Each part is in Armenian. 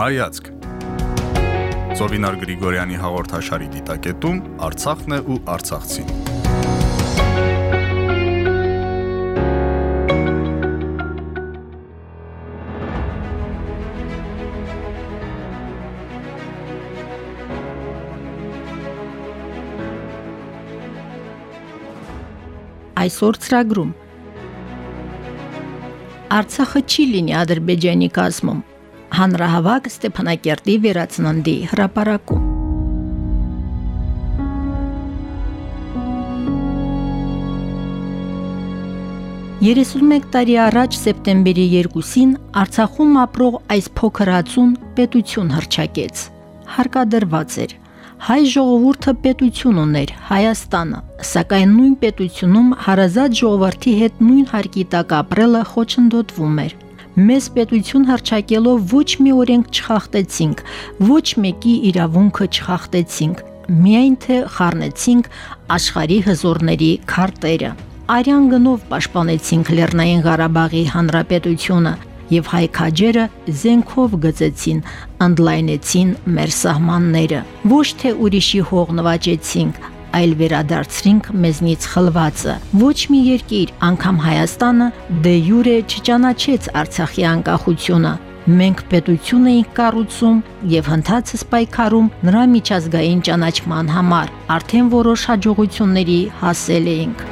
Հայացք Զովինար Գրիգորյանի հաղորդաշարի դիտակետում Արցախն է ու Արցախցին։ Այսօր ծրագրում Արցախը չի լինի Ադրբեջանի կազմում հանրահավաք Ստեփանակերտի վերացննդի հրապարակում։ Երեսունմեկ տարի առաջ սեպտեմբերի 2-ին Արցախում ապրող այս փոքր ածուն պետություն հրճակեց։ Հարկադրված էր հայ ժողովուրդը պետություն ուներ Հայաստանը, սակայն նույն պետությունում հարազատ ժողովրդի հետ նույն հարկի տակ ապրելը խոչընդոտվում էր մեզ պետություն հրճակելով ոչ մի օրենք չխախտեցինք, ոչ մեկի իրավունքը չխախտեցինք, միայն թե խառնեցինք աշխարհի հզորների քարտերը։ Արյան գնով պաշտպանեցինք Լեռնային Ղարաբաղի հանրապետությունը եւ հայ քաջերը զենքով գծեցին, ընդլայնեցին մեր սահմանները։ Ոչ թե ուրիշի հող նվաճեցինք, այլ վերադարձրինք մեզնից խլվածը։ Ոչ մի երկիր, անգամ Հայաստանը, դե յուրե չճանաչեց Արցախի անկախությունը։ Մենք պետություն էինք կառուցում եւ հնդածս պայքարում նրա միջազգային ճանաչման համար։ Արդեն որոշ հաջողությունների հասել էինք։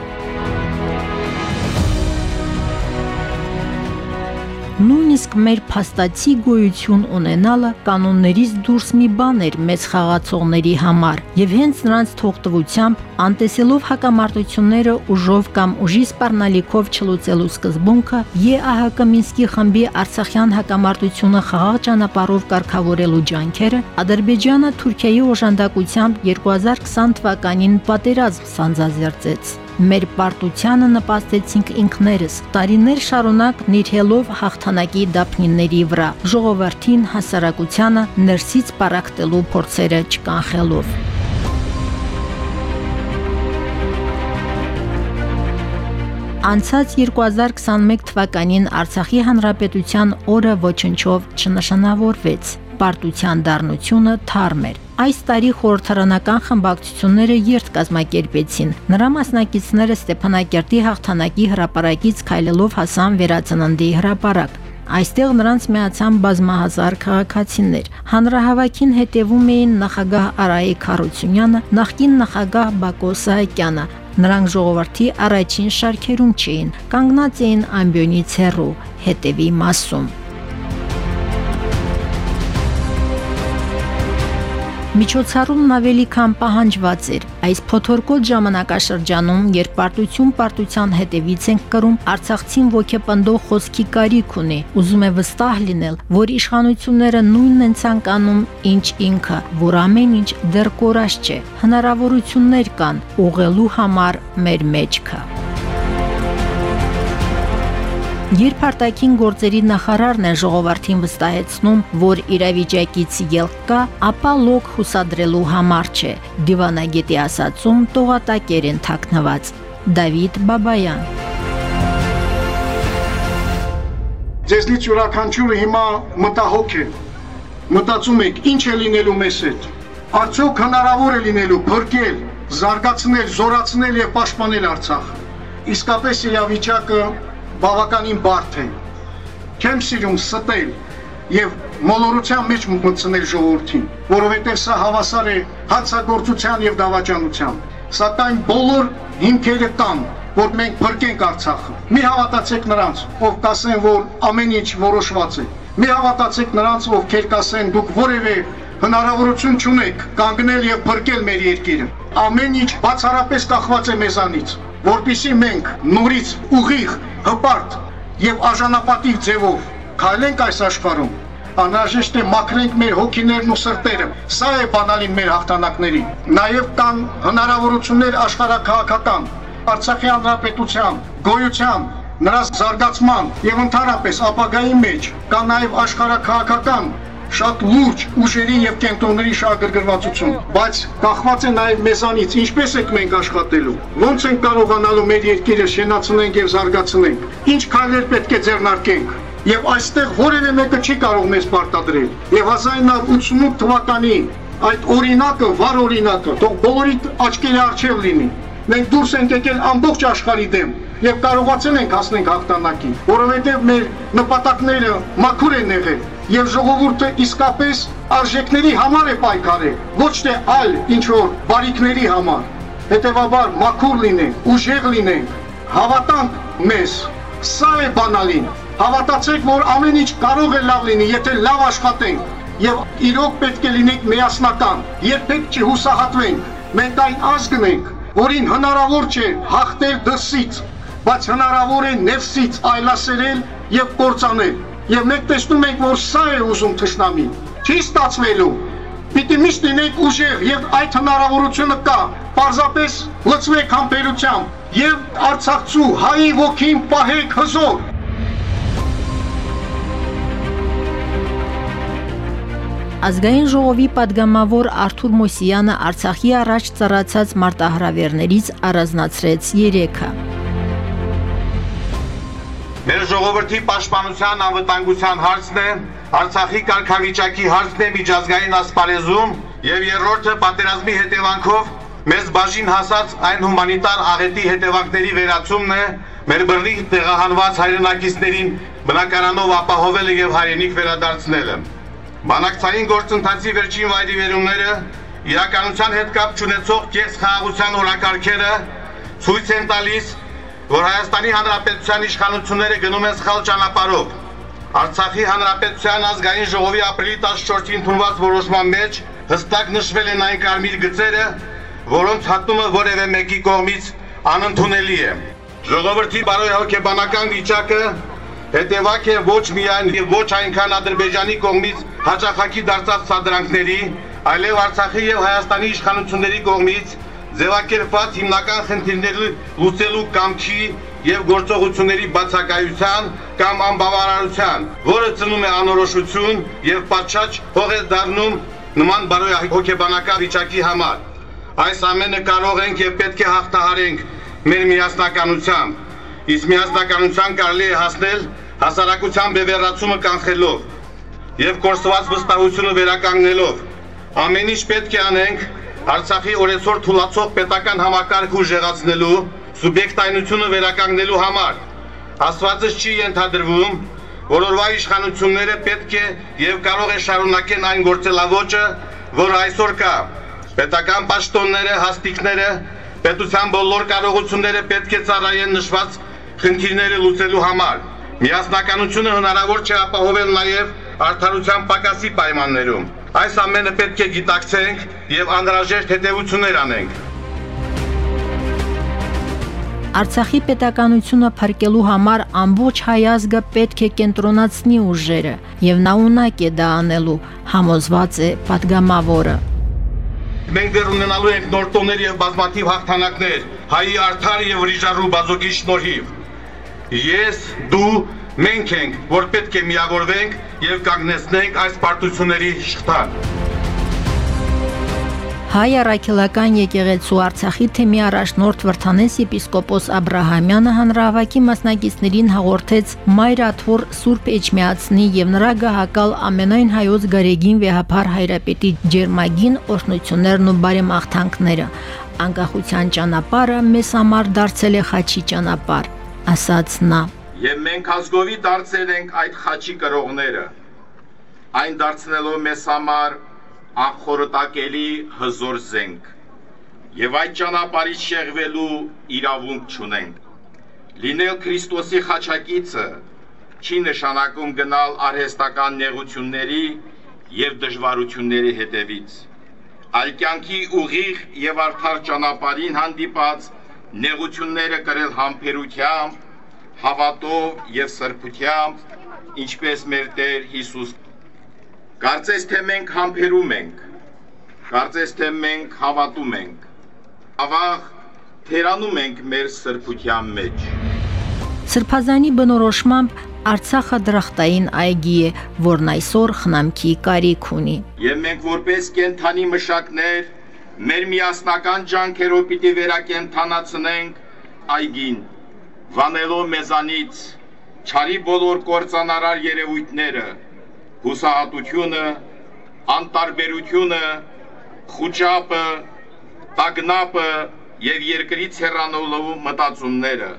Նույնիսկ մեր փաստացի գոյություն ունենալը կանոններից դուրս մի բան էր մեծ խաղացողների համար, եւ հենց նրանց թողտվությամբ, անտեսելով հակամարտությունները ուժով կամ ուժի սպառնալիքով չլուծելու սկզբունքը, ԵԱՀԿ Մինսկի խմբի Արցախյան հակամարտությունը խաղաղ ճանապարհով կարգավորելու ջանքերը, Ադրբեջանը Թուրքիայի օժանդակությամբ 2020 թվականին պատերազմ սանձազերծեց մեր պարտությանը նպաստեցինք ինքներս, տարիներ շարունակ նիրհելով հաղթանակի դափնիների վրա, ժողովրդին հասարակությանը ներսից պարակտելու փորձերը չկանխելով։ Անցած 2021 թվականին Արցախի հանրապետության օրը ոչնչով չնշանավորվեց պարտության դառնությունը թարմ էր։ Այս տարի խորհրդարանական խմբակցությունները երթ կազմակերպեցին։ Նրա մասնակիցները Ստեփանակերտի հաղթանակի հրապարակից քայլելով հասան վերածննդի հրապարակ։ Այստեղ նրանց միացան բազմահազար քաղաքացիներ։ Հանրահավաքին հետևում էին նախագահ Արայիկ Խարությունյանը, նախկին նախագահ Բակո Սահակյանը։ Նրանք ժողովրդի առաջին շարքերում չէին, կանգնած էին ամբյոնից հեռու, հետևի մասում։ Միջոցառումն ավելի քան պահանջված էր։ Այս փոթորկոտ ժամանակաշրջանում, երբ պարտություն պարտության հետևից ենք կրում, Արցախցին ոգեպնդող խոսքի կարիք ունի։ Ուզում է վստահ լինել, որ իշխանությունները նույնն են ցանկանում, ինչ ինքը, որ ամեն ինչ դեռ կորած չէ։ Հնարավորություններ կան ուղղելու համար մեր մեջքը։ Երբ արտաքին գործերի նախարարն է ժողովրդին վստահեցնում, որ իրավիճակից ելք կա, ապա լոկ հուսադրելու համար չէ։ Դիվանագետի ասացում տողատակեր են թաքնված։ Դավիթ Բաբայան Ձեզնից յուրաքանչյուրը հիմա մտահոգ է։ Մտածում եք, ինչ է լինելու մեզ հետ։ Արդյոք հնարավոր է լինելու փրկել, զարգացնել, զորացնել եւ պաշտպանել Արցախը։ Իսկապես իրավիճակը բավականին բարդ է։ Չեմ սիրում ստել եւ մոլորության մեջ մտցնել ժողովրդին, որովհետեւ սա հավասար է հացագործության եւ դավաճանության։ Սակայն բոլոր հիմքերը կան, որ մենք փրկենք Արցախը։ Մի հավատացեք նրանց, ով կասեն, որ ամեն ինչ որոշված է։ Մի հավատացեք նրանց, ովքեր կասեն, դուք որևէ հնարավորություն չունեք կանգնել եւ փրկել մեր երկիրը։ Ամեն ինչ բացառապես կախված է մեզանից որpիսի մենք նորից ուղիղ, հպարտ եւ արժանապատիվ ձևով քայլենք այս աշխարհում, անհրաժեշտ է մաքրենք մեր հոգիներն ու սրտերը։ Սա է բանալին մեր հաղթանակների։ Նաև կան հնարավորություններ աշխարհակահաղական, Արցախի հանրապետության, գոյության, նրա զարգացման եւ ընդհանրապես ապագայի մեջ կա նաև աշխարհակահաղական շատ լուրջ ուժերի եւ կենտրոնների շահագրգռվածություն, բայց կախված է նաեւ մեզանից, ինչպես ենք մենք աշխատելու, ոնց ենք կարողանալու մեր երկիրը շենացնենք եւ զարգացնենք, ինչ քայլեր պետք է ձեռնարկենք։ եւ այստեղ որևէ մեկը չի կարող մեզ պարտադրել։ Եվ 1988 թվականի այդ օրինակը, վառ օրինակը, թող բոլորի աչքերի առջև լինի։ Մենք դուրս ենք եկել ամբողջ աշխարհի դեմ եւ կարողացել ենք հասնենք հաղթանակին, որովհետեւ մեր նպատակները մաքուր են եղել եւ ժողովուրդը իսկապես արժեքների համար է պայքարել, ոչ թե այլ ինչ որ բարիքների համար։ Հետևաբար մաքուր լինենք, ուժեղ լինենք, հավատանք մեզ։ Սա է բանալին։ Հավատացեք, որ ամեն ինչ կարող է լավ լինի, եթե լավ աշխատենք եւ իրոք պետք է լինենք միասնական։ Երբեք չհուսահատվենք։ Մենք այն ազգն ենք, որին հնարավոր չէ հաղթել դրսից, բայց հնարավոր է նefsից այլասերել եւ կործանել։ Եվ մենք տեսնում ենք, որ սա է ուզում թշնամին։ Չի ստացվելու։ Պիտի միշտ լինենք ուժեղ եւ այդ հնարավորությունը կա։ Պարզապես լծվեք համբերությամբ եւ Արցախցու հայի ոգին պահեք հզոր։ Ազգային ժողովի падգամավոր Արթուր Մոսյանը Արցախի առաջ ծառացած մարտահրավերներից առանձնացրեց 3-ը։ Մեր ժողովրդի պաշտպանության անվտանգության հարցն է, Արցախի կարգավիճակի հարցն է միջազգային ասպարեզում եւ երրորդը պատերազմի հետևանքով մեզ բաժին հասած այն հումանիտար աղետի հետևանքների վերացումն է, մեր բռնի տեղահանված հայրենակիցներին բնակարանով ապահովելը եւ հայրենիք վերադարձնելը։ Բանակցային գործընթացի վերջին վայրիվերումները իրականության հետ կապ չունեցող կես խաղաղության օրակարգերը ցույց են տալիս, որ Հայաստանի Հանրապետության իշխանությունները գնում են սխալ ճանապարհով։ Արցախի Հանրապետության ազգային ժողովի ապրիլի 14-ին ընդունված որոշման մեջ հստակ նշվել են այն կարմիր գծերը, որոնց հատումը որևէ մեկի կողմից անընդունելի է։ Ժողովրդի բարոյահոգեբանական վիճակը հետևակ է ոչ միայն եւ ոչ այնքան Ադրբեջանի կողմից հաջախակի դարձած սադրանքների, այլև Արցախի եւ Հայաստանի իշխանությունների կողմից ձևակերպված հիմնական խնդիրների լուծելու կամքի եւ գործողությունների բացակայության կամ անբավարարության, որը ծնում է անորոշություն եւ պատշաճ հող է դառնում նման բարոյահոգեբանական վիճակի համար։ Այս ամենը կարող ենք եւ պետք է հաղթահարենք մեր միասնականությամբ իսկ միասնականության կարելի է հասնել հասարակության բևեռացումը կանխելով եւ կորսված վստահությունը վերականգնելով։ Ամեն ինչ պետք է անենք Արցախի օրեցօր թուլացող պետական համակարգը ուժեղացնելու, սուբյեկտայնությունը վերականգնելու համար։ Աստվածը չի ենթադրվում, որ օրվա իշխանությունները պետք է եւ կարող է շարունակեն այն գործելավոճը, որ այսօր կա։ Պետական պաշտոնները, հաստիկները, պետության բոլոր կարողությունները պետք է ծառայեն նշված խնդիրները լուծելու համար։ Միասնականությունը հնարավոր չէ ապահովել նաև արդարության պակասի պայմաններում։ Այս ամենը պետք է գիտակցենք եւ անհրաժեշտ հետեւություններ անենք։ Արցախի պետականությունը փրկելու համար ամբողջ հայազգը պետք է կենտրոնացնի ուժերը եւ նա ունակ է դա անելու, համոզված է падգամավորը։ Մենք դեռ ունենալու ենք նոր տոներ եւ բազմաթիվ հաղթանակներ, հայի արդար եւ վրիժարու բազոգի շնորհիվ։ Ես, դու մենք ենք, որ պետք է միավորվենք եւ կանգնեցնենք այս պարտությունների շղթան։ Հայ առաքելական եկեղեցու Արցախի թեմի առաջնորդ Վրթանես եպիսկոպոս Աբ รา համյանը հանրահավաքի մասնակիցներին հաղորդեց Մայր Աթոր Սուրբ Էջմիածնի եւ նրա գահակալ ամենայն հայոց գարեգին վեհապար հայրապետի ջերմագին օրհնություններն ու բարեմաղթանքները։ Անկախության ճանապարհը մեզ համար դարձել է խաչի ճանապարհ ասաց նա։ Եվ մենք ազգովի դարձել ենք այդ խաչի կրողները, այն դարձնելով մեզ համար անխորոտակելի հզոր զենք, եւ այդ ճանապարհից շեղվելու իրավունք չունենք։ Լինել Քրիստոսի խաչակիցը չի նշանակում գնալ արհեստական նեղությունների եւ դժվարությունների հետևից։ Այլ կյանքի ուղիղ եւ արդար ճանապարհին հանդիպած նեղությունները կրել համբերությամբ, հավատով եւ սրբությամբ, ինչպես մեր Տեր Հիսուս։ Կարծես թե մենք համբերում ենք, կարծես թե մենք հավատում ենք։ Ավաղ թերանում ենք մեր սրբության մեջ։ Սրբազանի բնորոշմամբ Արցախը դրախտային այգի է, որն այսօր խնամքի կարիք ունի։ Եվ մենք որպես կենթանի մշակներ մեր միասնական ջանքերով պիտի վերակենթանացնենք այգին, վանելով մեզանից, չարի բոլոր կործանարար երևույթները, հուսահատությունը, անտարբերությունը, խոճապը, տագնապը եւ երկրից հեռանալու մտածումները։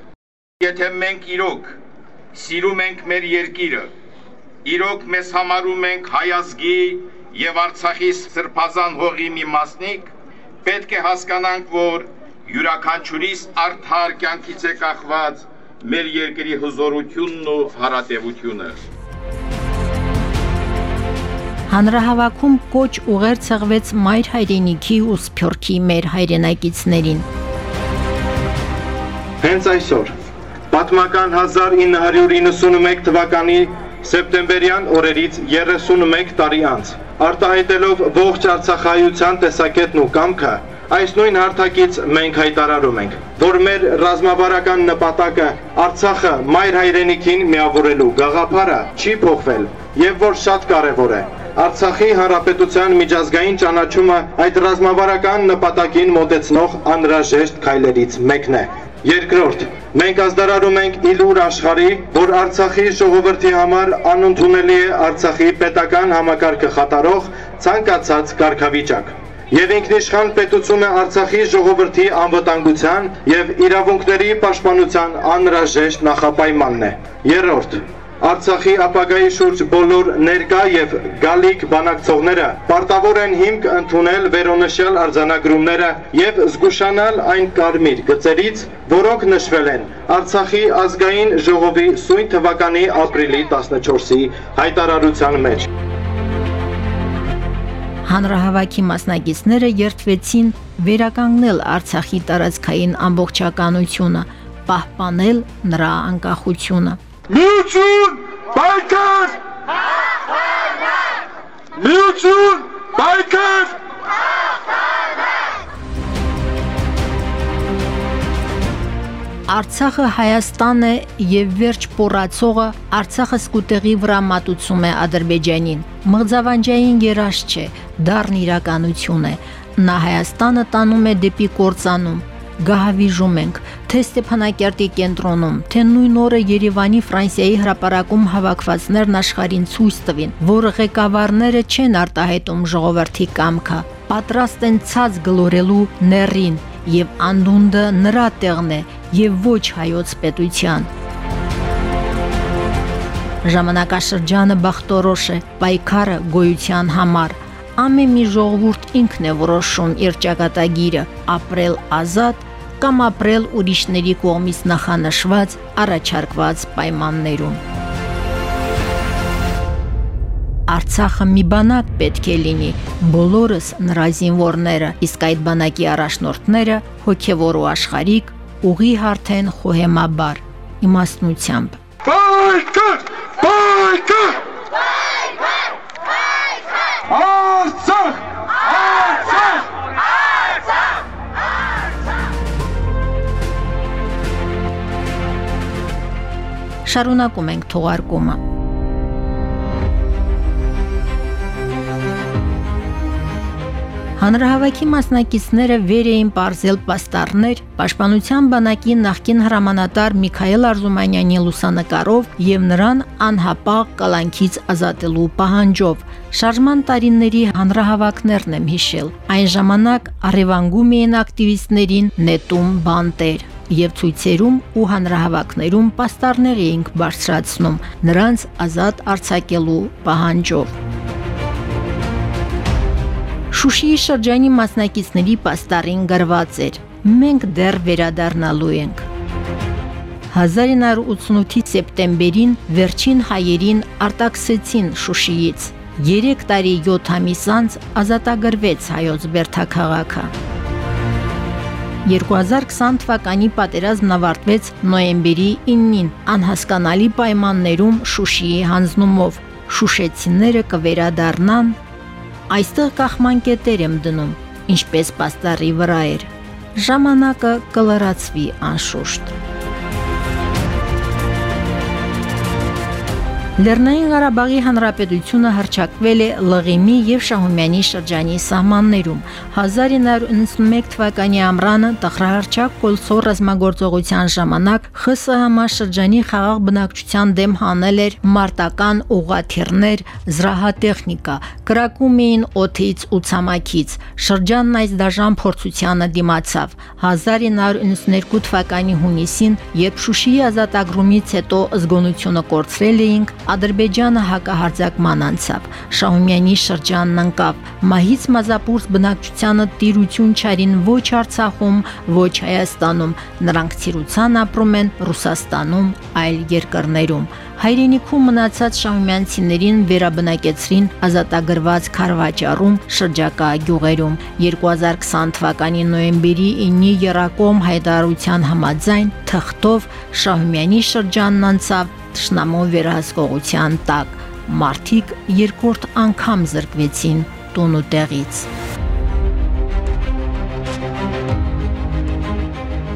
Եթե մենք իրոք սիրում ենք մեր երկիրը, իրոք մեզ համարում ենք հայազգի եւ Արցախի սրբազան հողի մի մասնիկ, պետք է հասկանանք, որ յուրաքանչյուրիս արդար կյանքից է կախված մեր երկրի հզորությունն ու հարատևությունը։ Հանրահավաքում կոչ ուղեր ցղվեց մայր հայրենիքի ու սփյորքի մեր հայրենակիցներին։ Հենց այսօր պատմական 1991 թվականի սեպտեմբերյան օրերից 31 տարի անց արտահայտելով ողջ Արցախայության տեսակետն ու կամքը այս նույն հարթակից մենք հայտարարում ենք, որ մեր ռազմավարական նպատակը Արցախը մայր հայրենիքին միավորելու գաղափարը չի փոխվել եւ որ շատ կարեւոր է Արցախի հանրապետության միջազգային ճանաչումը այդ ռազմավարական նպատակին մոտեցնող անհրաժեշտ քայլերից մեկն է։ Երկրորդ, մենք ազդարարում ենք իլուր աշխարհի, որ Արցախի ժողովրդի համար անընդունելի է Արցախի պետական համակարգը խաթարող ցանկացած կարգավիճակ։ Եվ ինքնիշխան պետությունը Արցախի ժողովրդի անվտանգության եւ իրավունքների պաշտպանության անհրաժեշտ նախապայմանն է։ Երրորդ, Արցախի ապագայի շուրջ բոլոր ներկա եւ գալիք բանակցողները պարտավոր են հիմք ընդունել վերոնշյալ արձանագրումները եւ զգուշանալ այն կարմիր գծերից, որոնք նշվել են Արցախի ազգային ժողովի սույն թվականի ապրիլի 14-ի հայտարարության մեջ։ Հանրահավաքի մասնակիցները երթվեցին վերականգնել Արցախի տարածքային ամբողջականությունը, պահպանել նրա անկախությունը։ Միություն, պայքար! Միություն, պայքար! Արցախը Հայաստան է եւ վերջ պորացողը Արցախը սկուտեղի վրա մատուցում է Ադրբեջանին։ Մղձավանջային երաշ չէ, դառն իրականություն է։ Նա Հայաստանը տանում է դեպի կործանում, գահավիժում ենք, թե Ստեփանակերտի կենտրոնում, թե նույն օրը Երևանի Ֆրանսիայի հրապարակում հավաքվածներն աշխարհին ցույց տվին, որ ղեկավարները չեն արտահայտում ժողովրդի կամքը, պատրաստ են ցած գլորելու ներին եւ անդունդը նրա տեղն է եւ ոչ հայոց պետության։ Ժամանակաշրջանը բախտորոշ է, պայքարը գոյության համար ամեն մի ժողովուրդ ինքն է որոշում իր ճակատագիրը՝ ապրել ազատ կամ ապրել ուրիշների կողմից նախանշված առաջարկված պայմաններում։ Արցախը մի բանակ պետք է լինի, բոլորս նրա զինվորները, իսկ այդ բանակի առաջնորդները հոգևոր ու աշխարհիկ ուղի հարթեն խոհեմաբար իմաստնությամբ։ Պայքար! Պայքար! Պայքար! Պայքար! Արցախ! շարունակում ենք թողարկումը։ Հանրահավաքի մասնակիցները վեր էին ողրզել պաստառներ. Պաշտպանության բանակի նախկին հրամանատար Միքայել Արզումանյանի լուսանկարով եւ նրան անհապաղ կալանքից ազատելու պահանջով։ Շարժման տարիների հանրահավաքներն եմ հիշել։ Այն ժամանակ առևանգում էին ակտիվիստներին նետում բանտեր եւ ցույցերում ու հանրահավաքներում պաստառներ էինք բարձրացնում նրանց ազատ արձակելու պահանջով։ Շուշիի շրջանի մասնակիցների պաստառին գրված էր. Մենք դեռ վերադառնալու ենք։ 1988-ի սեպտեմբերին վերջին հայերին արտաքսեցին Շուշիից։ 3 տարի 7 ամիս անց ազատագրվեց հայոց Բերթաքաղաքը։ 2020 թվականի պատերազմն ավարտվեց նոյեմբերի 9-ին անհասկանալի պայմաններում Շուշիի հանձնումով։ Շուշեցիները կվերադառնան, այստեղ կախման կետեր եմ դնում, ինչպես պաստառի վրա էր։ Ժամանակը կլրացվի անշուշտ։ Լեռնային Ղարաբաղի Հանրապետությունը հրճակվել է Լղիմի եւ Շահումյանի շրջանի սահմաններում 1991 թվականի ամռանը տխրահարճակ կոլսոր ռազմագործողության ժամանակ ԽՍՀՄ շրջանի խաղաղ բնակչության դեմ հանել էր մարտական ուղաթիռներ, զրահատեխնիկա, կրակում էին օթից ու ցամաքից։ Շրջանն այս դաժան փորձությանը դիմացավ 1992 թվականի հունիսին, երբ Շուշիի ազատագրումից հետո զգոնությունը կորցրել էինք, Ադրբեջանը հակահարձակման անցավ։ Շահումյանի շրջանն անկավ։ Մահից մազապուրս բնակչությանը տիրություն չարին ոչ Արցախում, ոչ Հայաստանում։ Նրանք ցիրուցան ապրում են Ռուսաստանում, այլ երկրներում։ Հայրենիքում մնացած շահումյանցիներին վերաբնակեցրին ազատագրված Խարվաճառում շրջակա գյուղերում 2020 թվականի նոյեմբերի 9-ի Երակոմ հայտարարության համաձայն թղթով Շահումյանի շրջանն անցավ Տշնամու վերահսկողության տակ մարդիկ երկրորդ անգամ զրկվեցին տուն ու տեղից։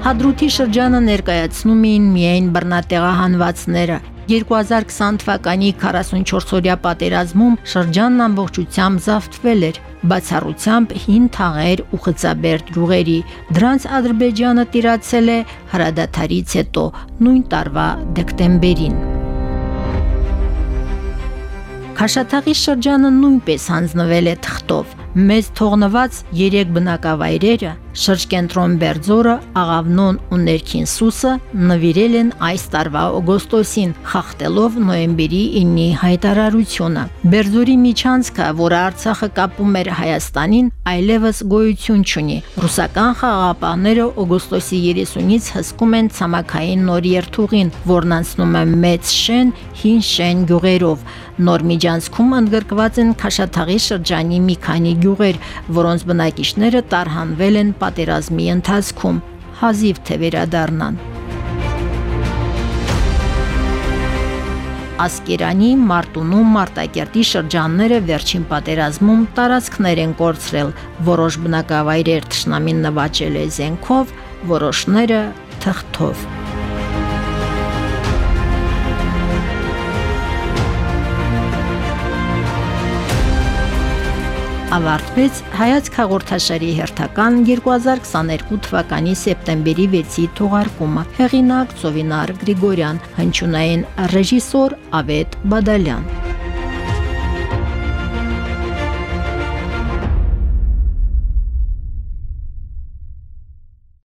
Հադրութի շրջանը ներկայացնում էին միայն բռնատեղահանվածները, 2020 թվականի 44-օրյա պատերազմում շրջանն ամբողջությամբ զավթվել էր, բացառությամբ հին թաղեր ու խծաբերդ յուղերի։ Դրանց Ադրբեջանը տիրացել է հրադադարից հետո նույն տարվա դեկտեմբերին։ Խաշաթաղի շրջանը նույնպես հանձնվել է թղթով։ Մեծ թողնված 3 բնակավայրերը Շրջկենտրոն Բերձորը, Աղավնոն ու Ներքին Սուսը նվիրել են այս տարվա օգոստոսին, խախտելով նոյեմբերի 9-ի հայտարարությունը։ Բերձորի միջանցքը, որը Արցախը կապում էր Հայաստանին, այլևս գոյություն չունի։ Ռուսական խաղաղապահները օգոստոսի 30-ից հսկում են ցամաքային նոր երթուղին, որն անցնում է Մեծ Շեն, Հին Շեն գյուղերով։ Նոր միջանցքում ընդգրկված են Խաշաթաղի շրջանի մի քանի գյուղեր, որոնց բնակիչները տարհանվել են պատերազմի ընթացքում, հազիվ թե վերադառնան։ Ասկերանի, Մարտունու, Մարտակերտի շրջանները վերջին պատերազմում տարածքներ են կորցրել, որոշ բնակավայրեր ճշնամին նվաճել է զենքով, որոշները թղթով։ ավարտվեց հայացք հաղորդաշարի հերթական 2022 թվականի սեպտեմբերի 6-ի թողարկումը։ Հեղինակ Ծովինար Գրիգորյան, հնչյունային ռեժիսոր Ավետ Բադալյան։